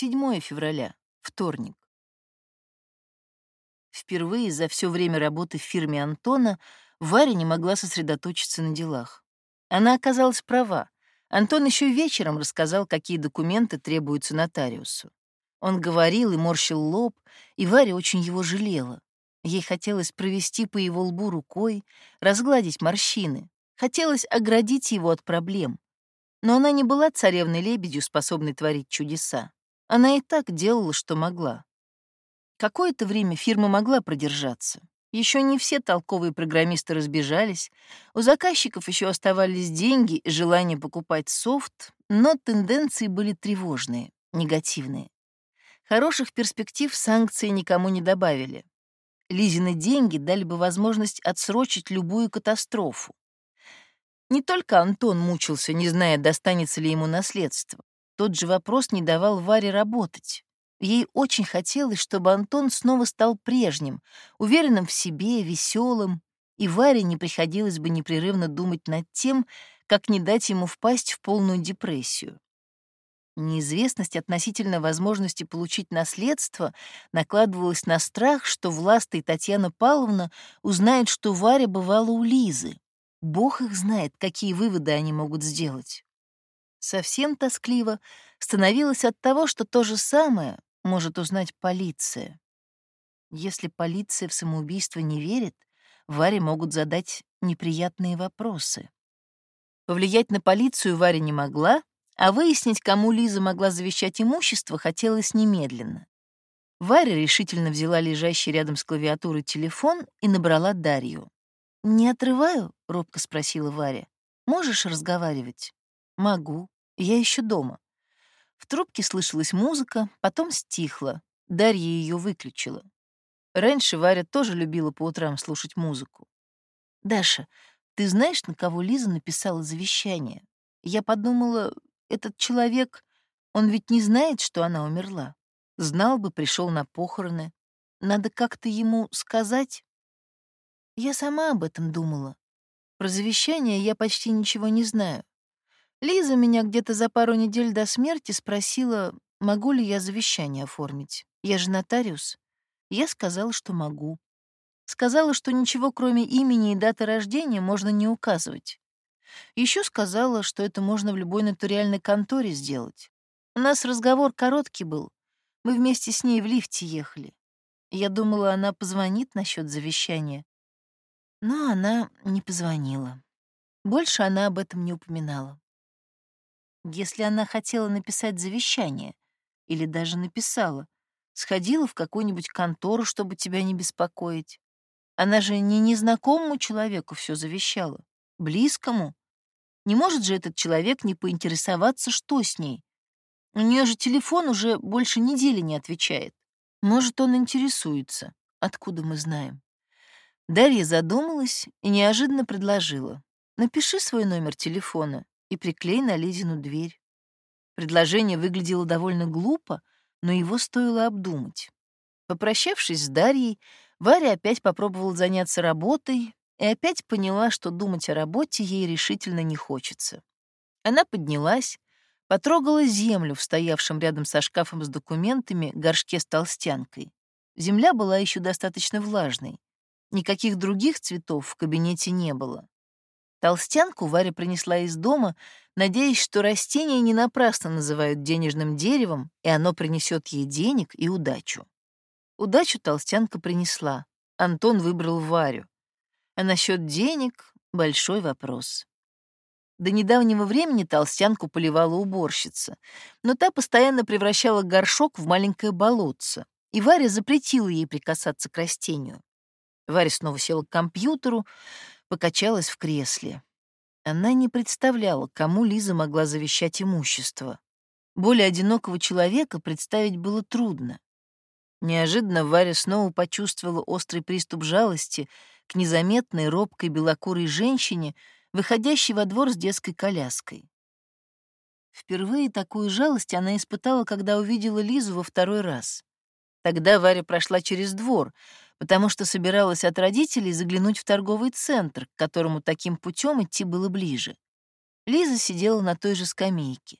7 февраля, вторник. Впервые за все время работы в фирме Антона Варя не могла сосредоточиться на делах. Она оказалась права. Антон еще вечером рассказал, какие документы требуются нотариусу. Он говорил и морщил лоб, и Варя очень его жалела. Ей хотелось провести по его лбу рукой, разгладить морщины. Хотелось оградить его от проблем. Но она не была царевной-лебедью, способной творить чудеса. Она и так делала, что могла. Какое-то время фирма могла продержаться. Еще не все толковые программисты разбежались, у заказчиков еще оставались деньги и желание покупать софт, но тенденции были тревожные, негативные. Хороших перспектив санкции никому не добавили. Лизины деньги дали бы возможность отсрочить любую катастрофу. Не только Антон мучился, не зная, достанется ли ему наследство. Тот же вопрос не давал Варе работать. Ей очень хотелось, чтобы Антон снова стал прежним, уверенным в себе, веселым, и Варе не приходилось бы непрерывно думать над тем, как не дать ему впасть в полную депрессию. Неизвестность относительно возможности получить наследство накладывалась на страх, что Власта и Татьяна Павловна узнают, что Варя бывала у Лизы. Бог их знает, какие выводы они могут сделать. Совсем тоскливо становилось от того, что то же самое может узнать полиция. Если полиция в самоубийство не верит, Варе могут задать неприятные вопросы. Повлиять на полицию Варя не могла, а выяснить, кому Лиза могла завещать имущество, хотелось немедленно. Варя решительно взяла лежащий рядом с клавиатурой телефон и набрала Дарью. «Не отрываю?» — робко спросила Варя. «Можешь разговаривать?» «Могу. Я еще дома». В трубке слышалась музыка, потом стихла. Дарья ее выключила. Раньше Варя тоже любила по утрам слушать музыку. «Даша, ты знаешь, на кого Лиза написала завещание? Я подумала, этот человек, он ведь не знает, что она умерла. Знал бы, пришел на похороны. Надо как-то ему сказать. Я сама об этом думала. Про завещание я почти ничего не знаю. Лиза меня где-то за пару недель до смерти спросила, могу ли я завещание оформить. Я же нотариус. Я сказала, что могу. Сказала, что ничего, кроме имени и даты рождения, можно не указывать. Еще сказала, что это можно в любой нотариальной конторе сделать. У нас разговор короткий был. Мы вместе с ней в лифте ехали. Я думала, она позвонит насчет завещания. Но она не позвонила. Больше она об этом не упоминала. Если она хотела написать завещание, или даже написала, сходила в какую-нибудь контору, чтобы тебя не беспокоить. Она же не незнакомому человеку все завещала, близкому. Не может же этот человек не поинтересоваться, что с ней. У нее же телефон уже больше недели не отвечает. Может, он интересуется. Откуда мы знаем? Дарья задумалась и неожиданно предложила. Напиши свой номер телефона и приклей на Лизину дверь. Предложение выглядело довольно глупо, но его стоило обдумать. Попрощавшись с Дарьей, Варя опять попробовала заняться работой и опять поняла, что думать о работе ей решительно не хочется. Она поднялась, потрогала землю в стоявшем рядом со шкафом с документами горшке с толстянкой. Земля была еще достаточно влажной. Никаких других цветов в кабинете не было. Толстянку Варя принесла из дома, надеясь, что растение не напрасно называют денежным деревом, и оно принесет ей денег и удачу. Удачу толстянка принесла. Антон выбрал Варю. А насчет денег — большой вопрос. До недавнего времени толстянку поливала уборщица, но та постоянно превращала горшок в маленькое болотце, и Варя запретила ей прикасаться к растению. Варя снова села к компьютеру, покачалась в кресле. Она не представляла, кому Лиза могла завещать имущество. Более одинокого человека представить было трудно. Неожиданно Варя снова почувствовала острый приступ жалости к незаметной, робкой, белокурой женщине, выходящей во двор с детской коляской. Впервые такую жалость она испытала, когда увидела Лизу во второй раз. Тогда Варя прошла через двор, потому что собиралась от родителей заглянуть в торговый центр, к которому таким путем идти было ближе. Лиза сидела на той же скамейке.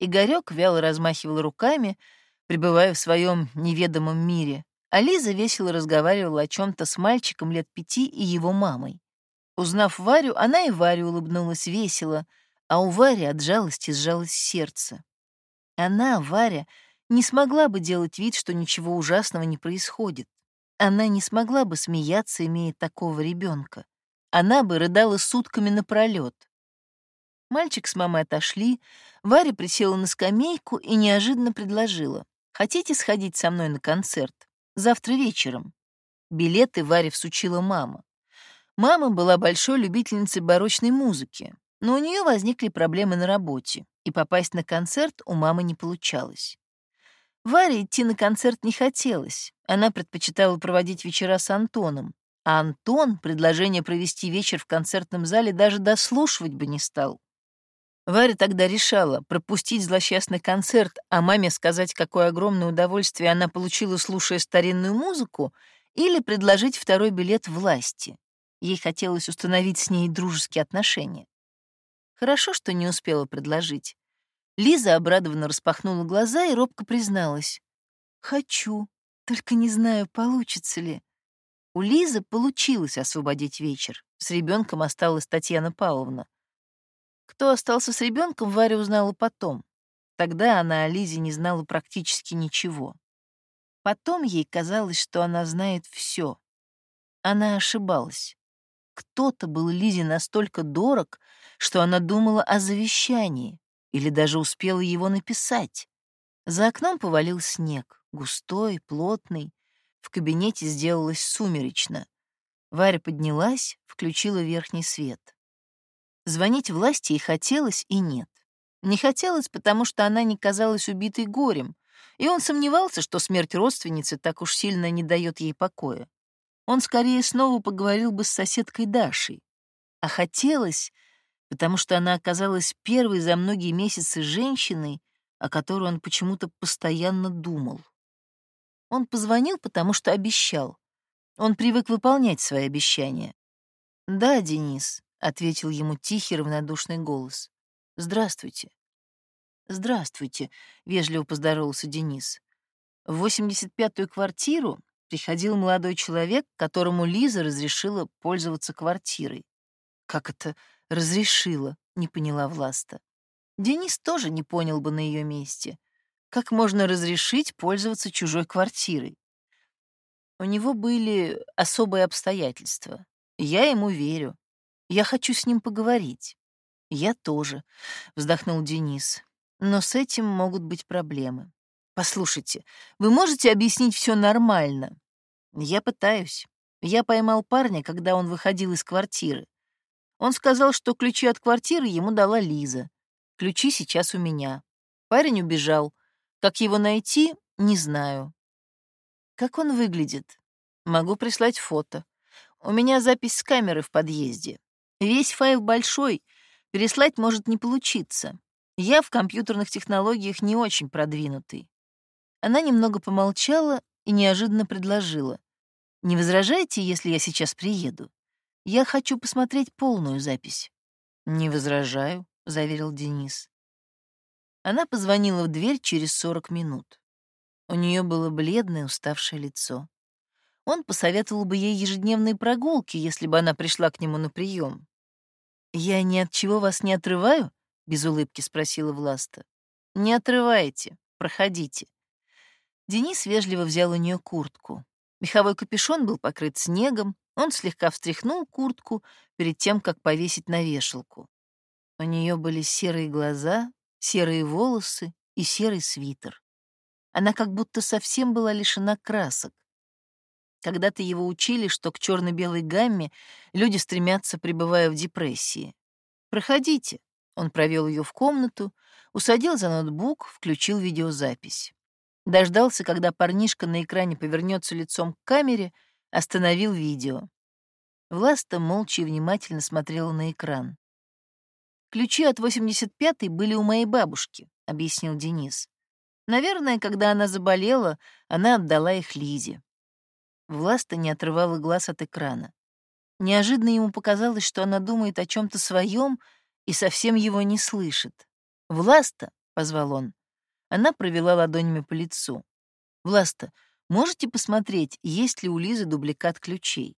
Игорёк вяло размахивал руками, пребывая в своем неведомом мире, а Лиза весело разговаривала о чем то с мальчиком лет пяти и его мамой. Узнав Варю, она и Варе улыбнулась весело, а у Вари от жалости сжалось сердце. Она, Варя, не смогла бы делать вид, что ничего ужасного не происходит. Она не смогла бы смеяться, имея такого ребенка. Она бы рыдала сутками напролет. Мальчик с мамой отошли, Варя присела на скамейку и неожиданно предложила. «Хотите сходить со мной на концерт? Завтра вечером». Билеты Варе всучила мама. Мама была большой любительницей барочной музыки, но у нее возникли проблемы на работе, и попасть на концерт у мамы не получалось. Варе идти на концерт не хотелось, она предпочитала проводить вечера с Антоном, а Антон предложение провести вечер в концертном зале даже дослушивать бы не стал. Варя тогда решала пропустить злосчастный концерт, а маме сказать, какое огромное удовольствие она получила, слушая старинную музыку, или предложить второй билет власти. Ей хотелось установить с ней дружеские отношения. Хорошо, что не успела предложить. Лиза обрадованно распахнула глаза и робко призналась. «Хочу, только не знаю, получится ли». У Лизы получилось освободить вечер. С ребенком осталась Татьяна Павловна. Кто остался с ребенком, Варя узнала потом. Тогда она о Лизе не знала практически ничего. Потом ей казалось, что она знает все. Она ошибалась. Кто-то был Лизе настолько дорог, что она думала о завещании или даже успела его написать. За окном повалил снег, густой, плотный. В кабинете сделалось сумеречно. Варя поднялась, включила верхний свет. Звонить власти ей хотелось и нет. Не хотелось, потому что она не казалась убитой горем, и он сомневался, что смерть родственницы так уж сильно не дает ей покоя. Он скорее снова поговорил бы с соседкой Дашей. А хотелось, потому что она оказалась первой за многие месяцы женщиной, о которой он почему-то постоянно думал. Он позвонил, потому что обещал. Он привык выполнять свои обещания. «Да, Денис», — ответил ему тихий, равнодушный голос. «Здравствуйте». «Здравствуйте», — вежливо поздоровался Денис. В 85-ю квартиру приходил молодой человек, которому Лиза разрешила пользоваться квартирой. «Как это разрешила?» — не поняла Власта. Денис тоже не понял бы на ее месте. Как можно разрешить пользоваться чужой квартирой? У него были особые обстоятельства. Я ему верю. Я хочу с ним поговорить. Я тоже, вздохнул Денис. Но с этим могут быть проблемы. Послушайте, вы можете объяснить все нормально? Я пытаюсь. Я поймал парня, когда он выходил из квартиры. Он сказал, что ключи от квартиры ему дала Лиза. Ключи сейчас у меня. Парень убежал. Как его найти, не знаю. Как он выглядит? Могу прислать фото. У меня запись с камеры в подъезде. Весь файл большой, переслать может не получиться. Я в компьютерных технологиях не очень продвинутый. Она немного помолчала и неожиданно предложила. «Не возражайте, если я сейчас приеду? Я хочу посмотреть полную запись». «Не возражаю», — заверил Денис. Она позвонила в дверь через 40 минут. У нее было бледное, уставшее лицо. Он посоветовал бы ей ежедневные прогулки, если бы она пришла к нему на прием. «Я ни от чего вас не отрываю?» — без улыбки спросила Власта. «Не отрывайте, проходите». Денис вежливо взял у нее куртку. Меховой капюшон был покрыт снегом, он слегка встряхнул куртку перед тем, как повесить на вешалку. У нее были серые глаза, серые волосы и серый свитер. Она как будто совсем была лишена красок. Когда-то его учили, что к черно-белой гамме люди стремятся, пребывая в депрессии. «Проходите». Он провел ее в комнату, усадил за ноутбук, включил видеозапись. Дождался, когда парнишка на экране повернется лицом к камере, остановил видео. Власта молча и внимательно смотрела на экран. «Ключи от 85-й были у моей бабушки», — объяснил Денис. «Наверное, когда она заболела, она отдала их Лизе. Власта не отрывала глаз от экрана. Неожиданно ему показалось, что она думает о чем то своем и совсем его не слышит. «Власта!» — позвал он. Она провела ладонями по лицу. Власта, можете посмотреть, есть ли у Лизы дубликат ключей?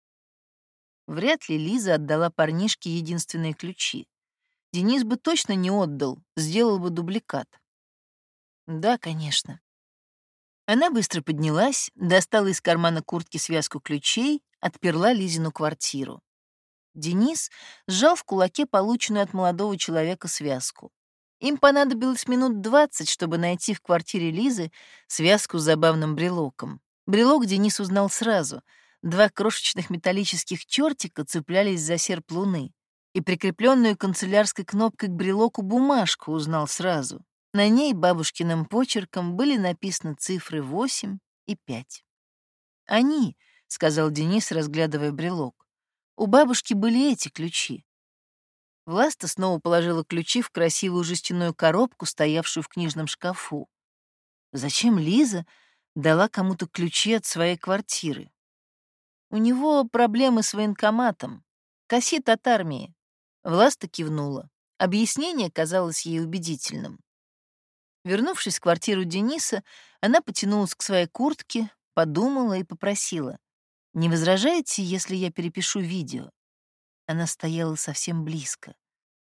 Вряд ли Лиза отдала парнишке единственные ключи. Денис бы точно не отдал, сделал бы дубликат. Да, конечно. Она быстро поднялась, достала из кармана куртки связку ключей, отперла Лизину квартиру. Денис сжал в кулаке полученную от молодого человека связку. Им понадобилось минут двадцать, чтобы найти в квартире Лизы связку с забавным брелоком. Брелок Денис узнал сразу. Два крошечных металлических чертика цеплялись за серп луны. И прикрепленную канцелярской кнопкой к брелоку бумажку узнал сразу. На ней бабушкиным почерком были написаны цифры 8 и 5. «Они», — сказал Денис, разглядывая брелок. «У бабушки были эти ключи». Власта снова положила ключи в красивую жестяную коробку, стоявшую в книжном шкафу. Зачем Лиза дала кому-то ключи от своей квартиры? У него проблемы с военкоматом. Кассит от армии. Власта кивнула. Объяснение казалось ей убедительным. Вернувшись в квартиру Дениса, она потянулась к своей куртке, подумала и попросила. «Не возражаете, если я перепишу видео?» Она стояла совсем близко.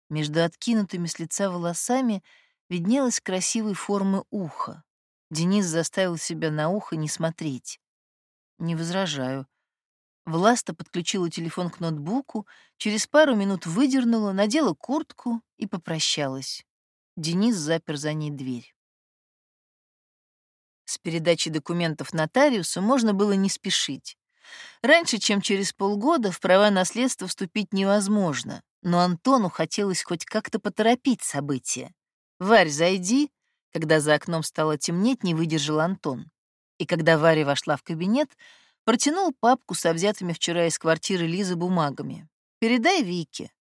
Между откинутыми с лица волосами виднелась красивой формы уха. Денис заставил себя на ухо не смотреть. «Не возражаю». Власта подключила телефон к ноутбуку, через пару минут выдернула, надела куртку и попрощалась. Денис запер за ней дверь. С передачей документов нотариусу можно было не спешить. Раньше, чем через полгода, в права наследства вступить невозможно, но Антону хотелось хоть как-то поторопить события. «Варь, зайди!» Когда за окном стало темнеть, не выдержал Антон. И когда Варя вошла в кабинет, протянул папку со взятыми вчера из квартиры Лизы бумагами. «Передай Вике».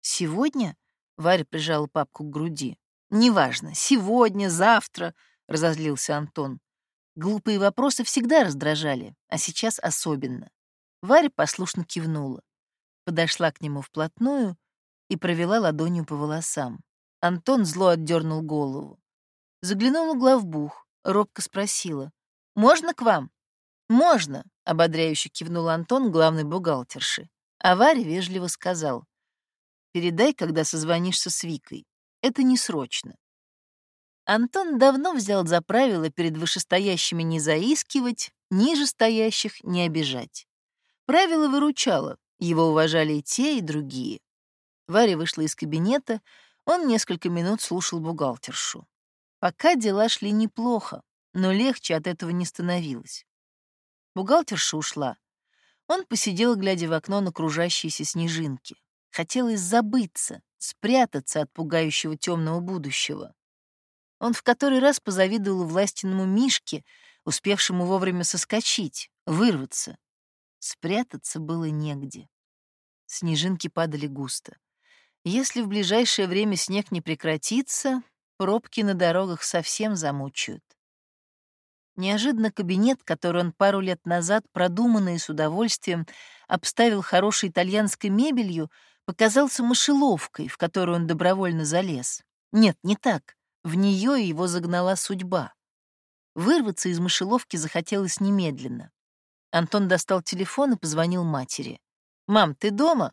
«Сегодня?» — Варя прижала папку к груди. «Неважно, сегодня, завтра», — разозлился Антон. Глупые вопросы всегда раздражали, а сейчас особенно. Варя послушно кивнула. Подошла к нему вплотную и провела ладонью по волосам. Антон зло отдернул голову. Заглянула главбух, робко спросила. «Можно к вам?» «Можно», — ободряюще кивнул Антон главной бухгалтерши. А Варя вежливо сказал. «Передай, когда созвонишься с Викой. Это не срочно. Антон давно взял за правило перед вышестоящими не заискивать, ниже стоящих не обижать. Правило выручало, его уважали и те, и другие. Варя вышла из кабинета, он несколько минут слушал бухгалтершу. Пока дела шли неплохо, но легче от этого не становилось. Бухгалтерша ушла. Он посидел, глядя в окно на кружащиеся снежинки. Хотелось забыться, спрятаться от пугающего темного будущего. Он в который раз позавидовал властенному Мишке, успевшему вовремя соскочить, вырваться. Спрятаться было негде. Снежинки падали густо. Если в ближайшее время снег не прекратится, пробки на дорогах совсем замучают. Неожиданно кабинет, который он пару лет назад, продуманно и с удовольствием, обставил хорошей итальянской мебелью, показался мышеловкой, в которую он добровольно залез. Нет, не так. В нее его загнала судьба. Вырваться из мышеловки захотелось немедленно. Антон достал телефон и позвонил матери. «Мам, ты дома?»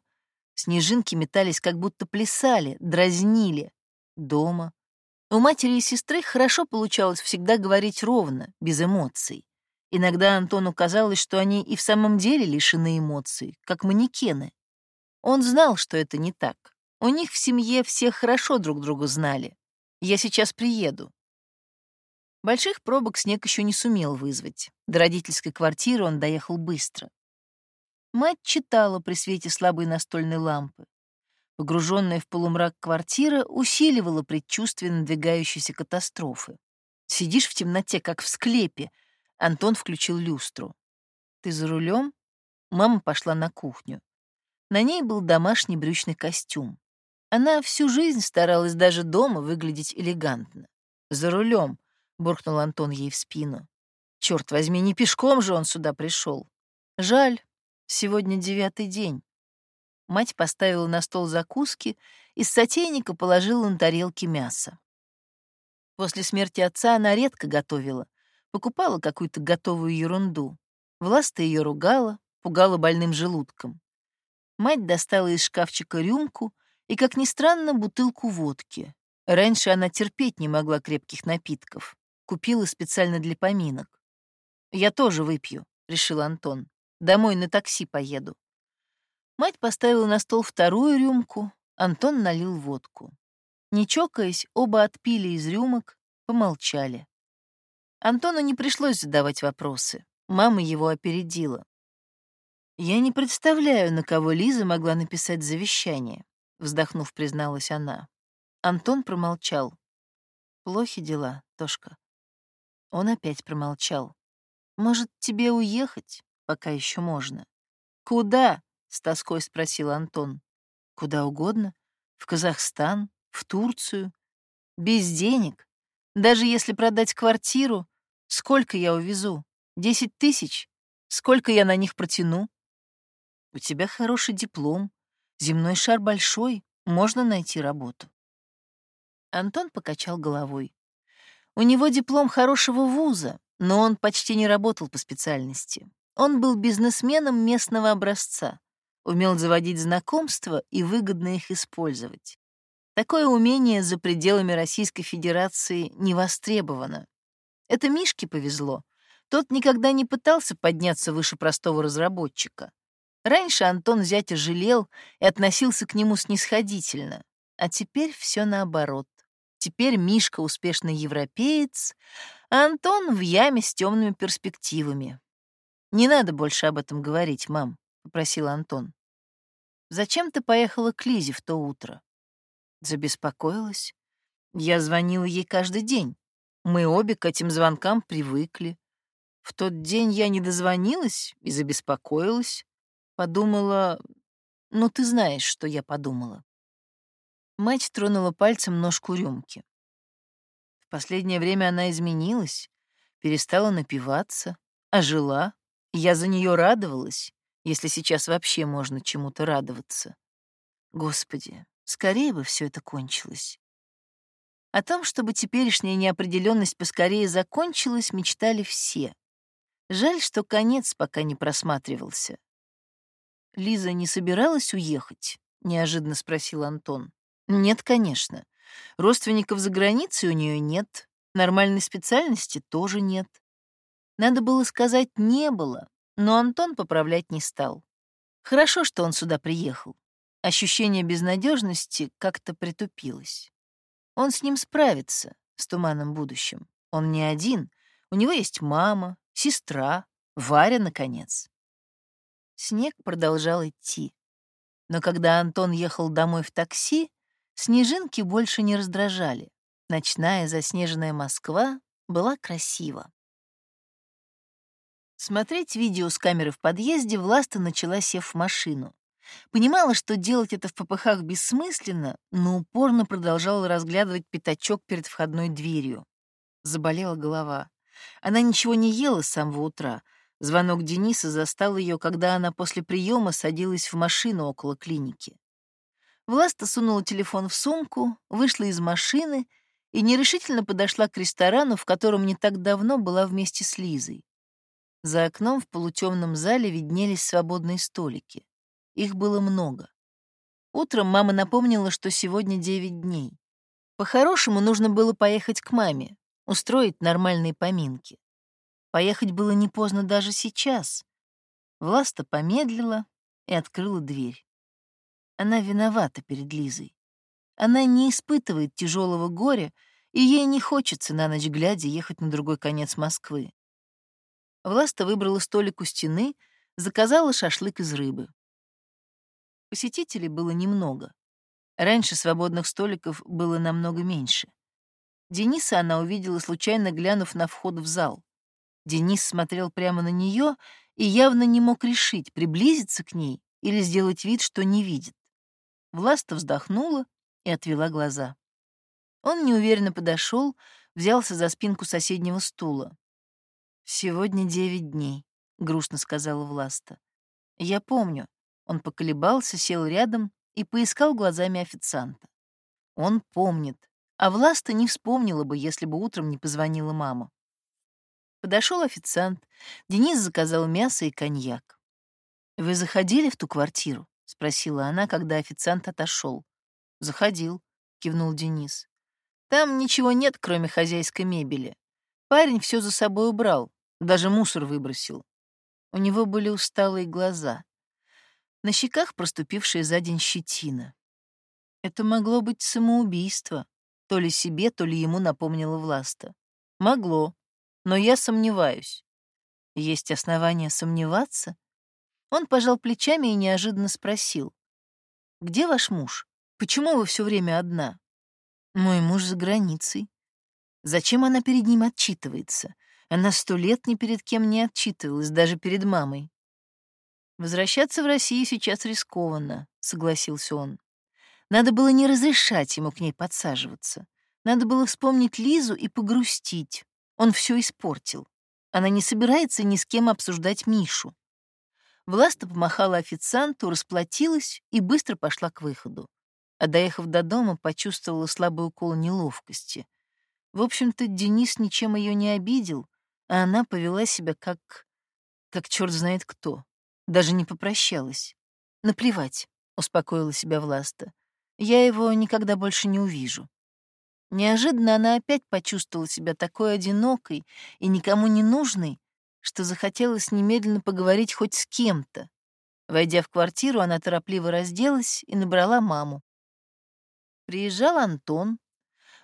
Снежинки метались, как будто плясали, дразнили. «Дома». У матери и сестры хорошо получалось всегда говорить ровно, без эмоций. Иногда Антону казалось, что они и в самом деле лишены эмоций, как манекены. Он знал, что это не так. У них в семье все хорошо друг друга знали. Я сейчас приеду». Больших пробок снег еще не сумел вызвать. До родительской квартиры он доехал быстро. Мать читала при свете слабой настольной лампы. Погруженная в полумрак квартира усиливала предчувствие надвигающейся катастрофы. Сидишь в темноте, как в склепе. Антон включил люстру. «Ты за рулем? Мама пошла на кухню. На ней был домашний брючный костюм. Она всю жизнь старалась даже дома выглядеть элегантно. «За рулем», — буркнул Антон ей в спину. Черт возьми, не пешком же он сюда пришел. Жаль, сегодня девятый день. Мать поставила на стол закуски, из сотейника положила на тарелки мясо. После смерти отца она редко готовила. покупала какую-то готовую ерунду. Власта ее ругала, пугала больным желудком. Мать достала из шкафчика рюмку и, как ни странно, бутылку водки. Раньше она терпеть не могла крепких напитков. Купила специально для поминок. «Я тоже выпью», — решил Антон. «Домой на такси поеду». Мать поставила на стол вторую рюмку, Антон налил водку. Не чокаясь, оба отпили из рюмок, помолчали. Антону не пришлось задавать вопросы. Мама его опередила. «Я не представляю, на кого Лиза могла написать завещание», — вздохнув, призналась она. Антон промолчал. «Плохи дела, Тошка». Он опять промолчал. «Может, тебе уехать, пока еще можно?» «Куда?» — с тоской спросил Антон. «Куда угодно. В Казахстан, в Турцию. Без денег. Даже если продать квартиру, сколько я увезу? Десять тысяч? Сколько я на них протяну? У тебя хороший диплом, земной шар большой, можно найти работу. Антон покачал головой. У него диплом хорошего вуза, но он почти не работал по специальности. Он был бизнесменом местного образца, умел заводить знакомства и выгодно их использовать. Такое умение за пределами Российской Федерации не востребовано. Это Мишке повезло. Тот никогда не пытался подняться выше простого разработчика. Раньше Антон зятя жалел и относился к нему снисходительно, а теперь все наоборот. Теперь Мишка успешный европеец, а Антон в яме с темными перспективами. «Не надо больше об этом говорить, мам», — попросил Антон. «Зачем ты поехала к Лизе в то утро?» Забеспокоилась. Я звонила ей каждый день. Мы обе к этим звонкам привыкли. В тот день я не дозвонилась и забеспокоилась. Подумала... Ну, ты знаешь, что я подумала. Мать тронула пальцем ножку рюмки. В последнее время она изменилась, перестала напиваться, ожила. Я за нее радовалась, если сейчас вообще можно чему-то радоваться. Господи, Скорее бы все это кончилось. О том, чтобы теперешняя неопределенность поскорее закончилась, мечтали все. Жаль, что конец пока не просматривался. «Лиза не собиралась уехать?» — неожиданно спросил Антон. «Нет, конечно. Родственников за границей у нее нет, нормальной специальности тоже нет. Надо было сказать «не было», но Антон поправлять не стал. Хорошо, что он сюда приехал. Ощущение безнадежности как-то притупилось. Он с ним справится, с туманным будущим. Он не один, у него есть мама, сестра, Варя, наконец. Снег продолжал идти. Но когда Антон ехал домой в такси, снежинки больше не раздражали. Ночная заснеженная Москва была красива. Смотреть видео с камеры в подъезде Власта начала, сев в машину. Понимала, что делать это в попыхах бессмысленно, но упорно продолжала разглядывать пятачок перед входной дверью. Заболела голова. Она ничего не ела с самого утра. Звонок Дениса застал ее, когда она после приема садилась в машину около клиники. Власта сунула телефон в сумку, вышла из машины и нерешительно подошла к ресторану, в котором не так давно была вместе с Лизой. За окном в полутемном зале виднелись свободные столики. Их было много. Утром мама напомнила, что сегодня 9 дней. По-хорошему нужно было поехать к маме, устроить нормальные поминки. Поехать было не поздно даже сейчас. Власта помедлила и открыла дверь. Она виновата перед Лизой. Она не испытывает тяжелого горя, и ей не хочется на ночь глядя ехать на другой конец Москвы. Власта выбрала столик у стены, заказала шашлык из рыбы. Посетителей было немного. Раньше свободных столиков было намного меньше. Дениса она увидела, случайно глянув на вход в зал. Денис смотрел прямо на нее и явно не мог решить, приблизиться к ней или сделать вид, что не видит. Власта вздохнула и отвела глаза. Он неуверенно подошел, взялся за спинку соседнего стула. «Сегодня девять дней», — грустно сказала Власта. «Я помню, он поколебался, сел рядом и поискал глазами официанта. Он помнит, а Власта не вспомнила бы, если бы утром не позвонила мама. Подошел официант. Денис заказал мясо и коньяк. «Вы заходили в ту квартиру?» — спросила она, когда официант отошел. «Заходил», — кивнул Денис. «Там ничего нет, кроме хозяйской мебели. Парень все за собой убрал, даже мусор выбросил. У него были усталые глаза. На щеках проступившая за день щетина. Это могло быть самоубийство. То ли себе, то ли ему напомнила Власта. Могло, но я сомневаюсь. Есть основания сомневаться? Он пожал плечами и неожиданно спросил. «Где ваш муж? Почему вы все время одна?» «Мой муж за границей». Зачем она перед ним отчитывается? Она сто лет ни перед кем не отчитывалась, даже перед мамой. «Возвращаться в Россию сейчас рискованно», — согласился он. Надо было не разрешать ему к ней подсаживаться. Надо было вспомнить Лизу и погрустить. Он все испортил. Она не собирается ни с кем обсуждать Мишу. Власта помахала официанту, расплатилась и быстро пошла к выходу. А доехав до дома, почувствовала слабый укол неловкости. В общем-то, Денис ничем ее не обидел, а она повела себя как... как черт знает кто. Даже не попрощалась. Наплевать, успокоила себя Власта. Я его никогда больше не увижу. Неожиданно она опять почувствовала себя такой одинокой и никому не нужной, что захотелось немедленно поговорить хоть с кем-то. Войдя в квартиру, она торопливо разделась и набрала маму. Приезжал Антон.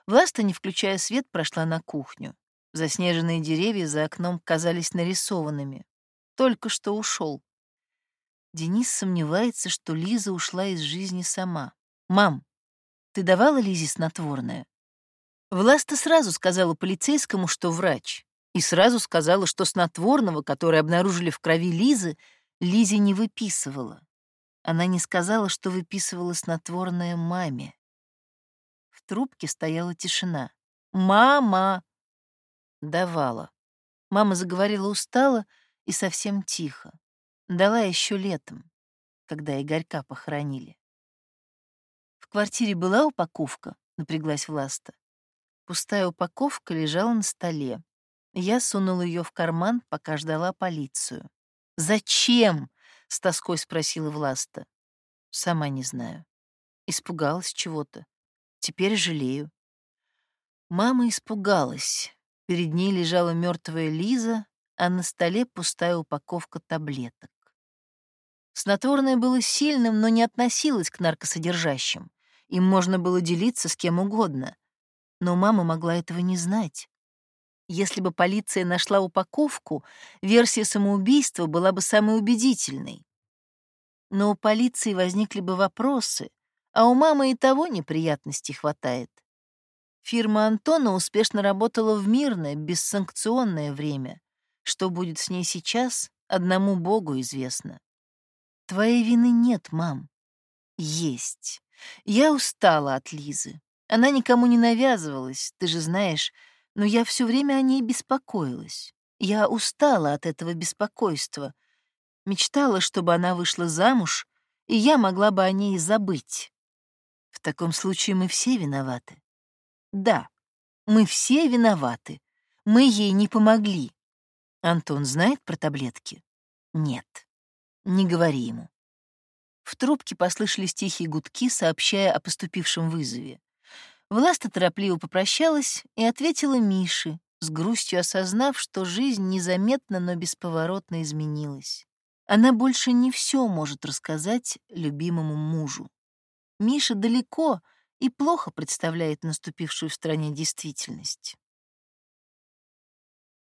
Власта, не включая свет, прошла на кухню. Заснеженные деревья за окном казались нарисованными. Только что ушел. Денис сомневается, что Лиза ушла из жизни сама. «Мам, ты давала Лизе снотворное?» Власта сразу сказала полицейскому, что врач, и сразу сказала, что снотворного, которое обнаружили в крови Лизы, Лизе не выписывала. Она не сказала, что выписывала снотворное маме. В трубке стояла тишина. «Мама!» Давала. Мама заговорила устало и совсем тихо. Дала еще летом, когда Игорька похоронили. В квартире была упаковка, напряглась Власта. Пустая упаковка лежала на столе. Я сунула ее в карман, пока ждала полицию. «Зачем?» — с тоской спросила Власта. «Сама не знаю. Испугалась чего-то. Теперь жалею». Мама испугалась. Перед ней лежала мертвая Лиза, а на столе пустая упаковка таблеток. Снотворное было сильным, но не относилось к наркосодержащим. Им можно было делиться с кем угодно. Но мама могла этого не знать. Если бы полиция нашла упаковку, версия самоубийства была бы самой убедительной. Но у полиции возникли бы вопросы, а у мамы и того неприятностей хватает. Фирма Антона успешно работала в мирное, бессанкционное время. Что будет с ней сейчас, одному Богу известно. Твоей вины нет, мам. Есть. Я устала от Лизы. Она никому не навязывалась, ты же знаешь, но я все время о ней беспокоилась. Я устала от этого беспокойства. Мечтала, чтобы она вышла замуж, и я могла бы о ней забыть. В таком случае мы все виноваты. Да, мы все виноваты. Мы ей не помогли. Антон знает про таблетки? Нет. Не говори ему. В трубке послышались тихие гудки, сообщая о поступившем вызове. Власта торопливо попрощалась и ответила Мише, с грустью осознав, что жизнь незаметно, но бесповоротно изменилась. Она больше не все может рассказать любимому мужу. Миша далеко и плохо представляет наступившую в стране действительность.